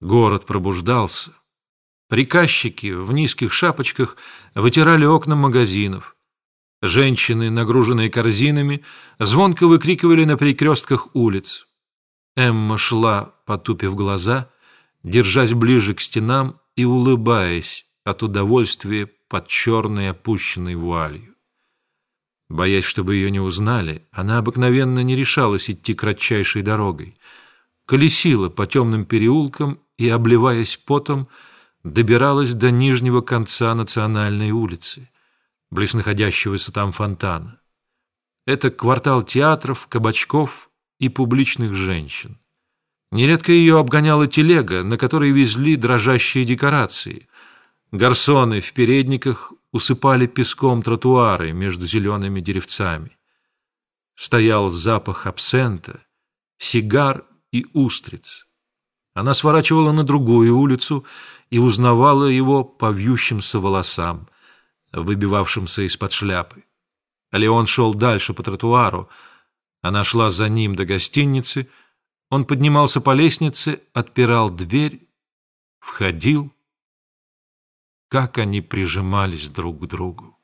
Город пробуждался. Приказчики в низких шапочках вытирали окна магазинов. Женщины, нагруженные корзинами, звонко выкрикивали на перекрестках улиц. Эмма шла, потупив глаза, держась ближе к стенам и улыбаясь от удовольствия под черной опущенной вуалью. Боясь, чтобы ее не узнали, она обыкновенно не решалась идти кратчайшей дорогой. Колесила по темным переулкам и, обливаясь потом, добиралась до нижнего конца национальной улицы, близ находящегося там фонтана. Это квартал театров, кабачков и публичных женщин. Нередко ее обгоняла телега, на которой везли дрожащие декорации. Гарсоны в передниках усыпали песком тротуары между зелеными деревцами. Стоял запах абсента, сигар и устриц. Она сворачивала на другую улицу и узнавала его по вьющимся волосам, выбивавшимся из-под шляпы. Леон шел дальше по тротуару. Она шла за ним до гостиницы. Он поднимался по лестнице, отпирал дверь, входил. Как они прижимались друг к другу.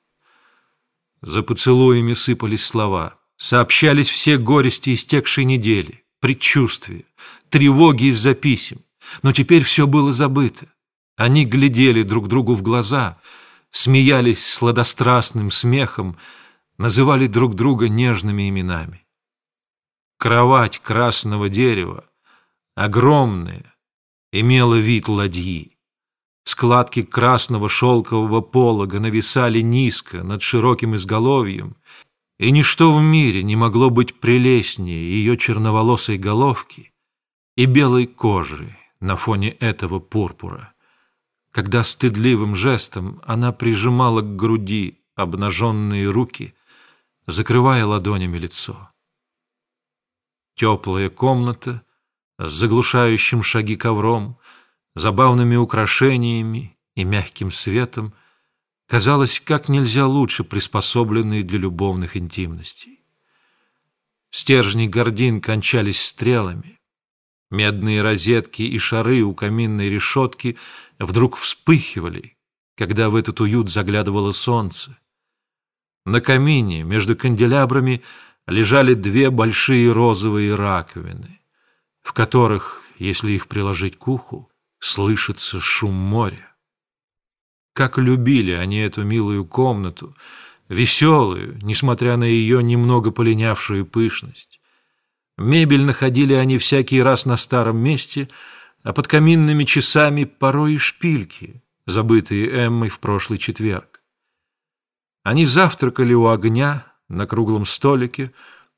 За поцелуями сыпались слова. Сообщались все горести истекшей недели, предчувствия, тревоги из-за писем. Но теперь все было забыто. Они глядели друг другу в глаза, смеялись сладострастным смехом, называли друг друга нежными именами. Кровать красного дерева, огромная, имела вид ладьи. Складки красного шелкового полога нависали низко над широким изголовьем, и ничто в мире не могло быть прелестнее ее черноволосой головки и белой кожи на фоне этого пурпура, когда стыдливым жестом она прижимала к груди обнаженные руки, закрывая ладонями лицо. Теплая комната с заглушающим шаги ковром — забавными украшениями и мягким светом, казалось как нельзя лучше приспособленной для любовных интимностей. Стержни гордин кончались стрелами. Медные розетки и шары у каминной решетки вдруг вспыхивали, когда в этот уют заглядывало солнце. На камине между канделябрами лежали две большие розовые раковины, в которых, если их приложить к уху, слышится шум моря. Как любили они эту милую комнату, веселую, несмотря на ее немного полинявшую пышность. Мебель находили они всякий раз на старом месте, а под каминными часами порой и шпильки, забытые Эммой в прошлый четверг. Они завтракали у огня на круглом столике,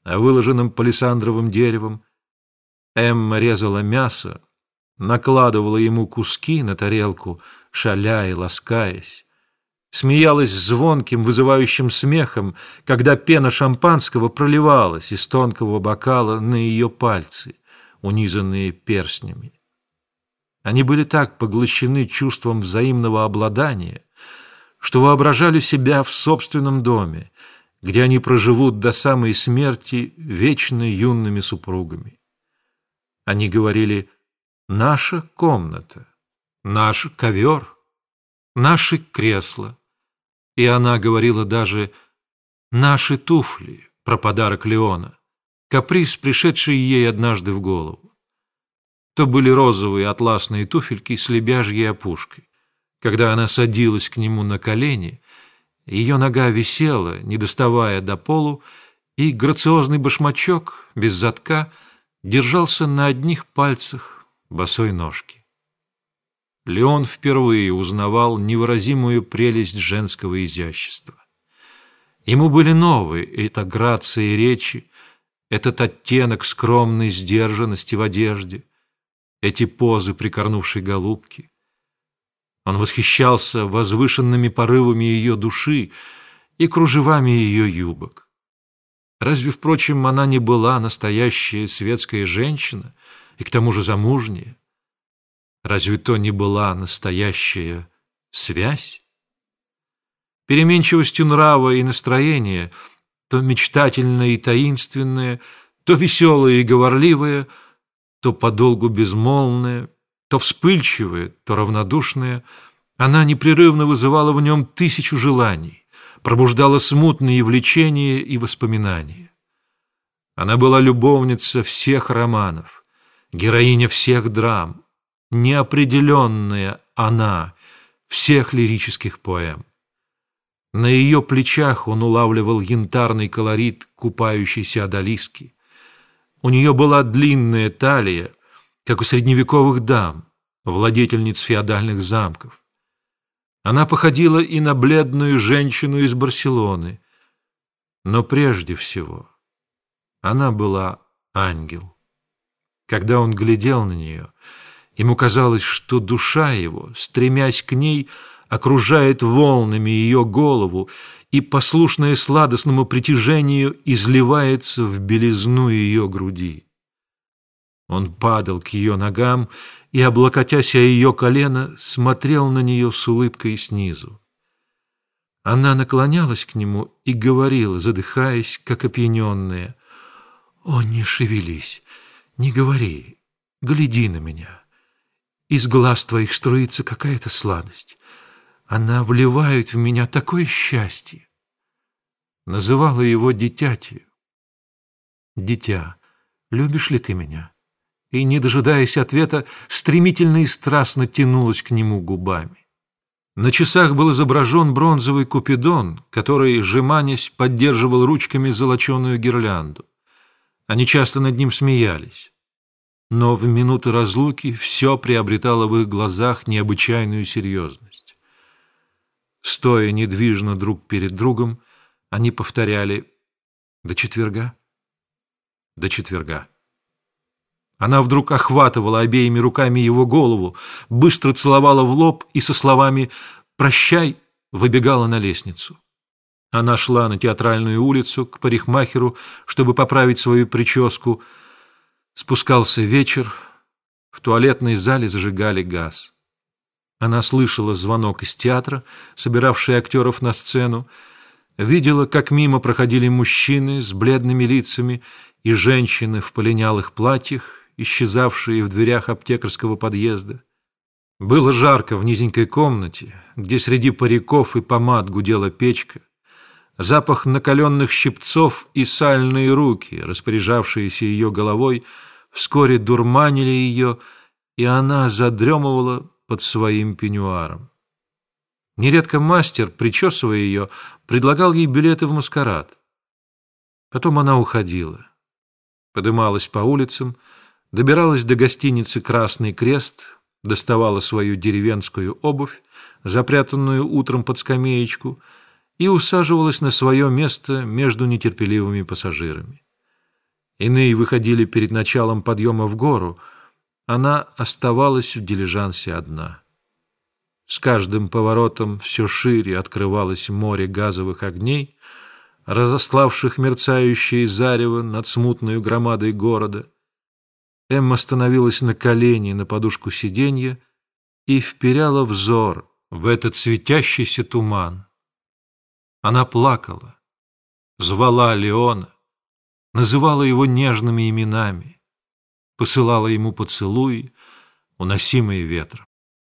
выложенном палисандровым деревом. Эмма резала мясо, накладывала ему куски на тарелку, шаля и ласкаясь. Смеялась звонким, вызывающим смехом, когда пена шампанского проливалась из тонкого бокала на ее пальцы, унизанные перстнями. Они были так поглощены чувством взаимного обладания, что воображали себя в собственном доме, где они проживут до самой смерти вечно юными супругами. Они говорили наша комната, наш ковер, наши кресла. И она говорила даже «наши туфли» про подарок Леона, каприз, пришедший ей однажды в голову. То были розовые атласные туфельки с лебяжьей опушкой. Когда она садилась к нему на колени, ее нога висела, не доставая до полу, и грациозный башмачок без задка держался на одних пальцах босой ножки. Леон впервые узнавал невыразимую прелесть женского изящества. Ему были новые эта грация речи, этот оттенок скромной сдержанности в одежде, эти позы прикорнувшей голубки. Он восхищался возвышенными порывами ее души и кружевами ее юбок. Разве, впрочем, она не была настоящая светская женщина — и к тому же замужняя. Разве то не была настоящая связь? Переменчивостью нрава и настроения, то мечтательное и таинственное, то веселое и говорливое, то подолгу безмолвное, То вспыльчивая, то равнодушная, она непрерывно вызывала в нем тысячу желаний, пробуждала смутные влечения и воспоминания. Она была любовница всех романов, героиня всех драм, неопределенная она всех лирических поэм. На ее плечах он улавливал янтарный колорит купающейся одолиски. У нее была длинная талия, как у средневековых дам, владетельниц феодальных замков. Она походила и на бледную женщину из Барселоны, но прежде всего она была ангел. Когда он глядел на нее, ему казалось, что душа его, стремясь к ней, окружает волнами ее голову и, послушная сладостному притяжению, изливается в белизну ее груди. Он падал к ее ногам и, облокотясь о ее колено, смотрел на нее с улыбкой снизу. Она наклонялась к нему и говорила, задыхаясь, как опьяненная, «О, не шевелись, не говори, гляди на меня. Из глаз твоих струится какая-то сладость. Она вливает в меня такое счастье. Называла его дитятью. Дитя, любишь ли ты меня? И, не дожидаясь ответа, стремительно и страстно тянулась к нему губами. На часах был изображен бронзовый купидон, который, сжиманясь, поддерживал ручками золоченую гирлянду. Они часто над ним смеялись. Но в минуты разлуки все приобретало в их глазах необычайную серьезность. Стоя недвижно друг перед другом, они повторяли «До четверга? До четверга». Она вдруг охватывала обеими руками его голову, быстро целовала в лоб и со словами «Прощай» выбегала на лестницу. Она шла на театральную улицу к парикмахеру, чтобы поправить свою прическу. Спускался вечер, в туалетной зале зажигали газ. Она слышала звонок из театра, собиравший актеров на сцену, видела, как мимо проходили мужчины с бледными лицами и женщины в полинялых платьях, исчезавшие в дверях аптекарского подъезда. Было жарко в низенькой комнате, где среди париков и помад гудела печка. Запах накаленных щипцов и сальные руки, распоряжавшиеся ее головой, вскоре дурманили ее, и она задремывала под своим пеньюаром. Нередко мастер, причесывая ее, предлагал ей билеты в маскарад. Потом она уходила, подымалась по улицам, добиралась до гостиницы «Красный крест», доставала свою деревенскую обувь, запрятанную утром под скамеечку, и усаживалась на свое место между нетерпеливыми пассажирами. Иные выходили перед началом подъема в гору — она оставалась в дилижансе одна. С каждым поворотом все шире открывалось море газовых огней, разославших мерцающие зарево над смутной громадой города. Эмма становилась на колени на подушку сиденья и вперяла взор в этот светящийся туман. Она плакала, звала Леона, называла его нежными именами посылала ему поцелуи, уносимые ветром.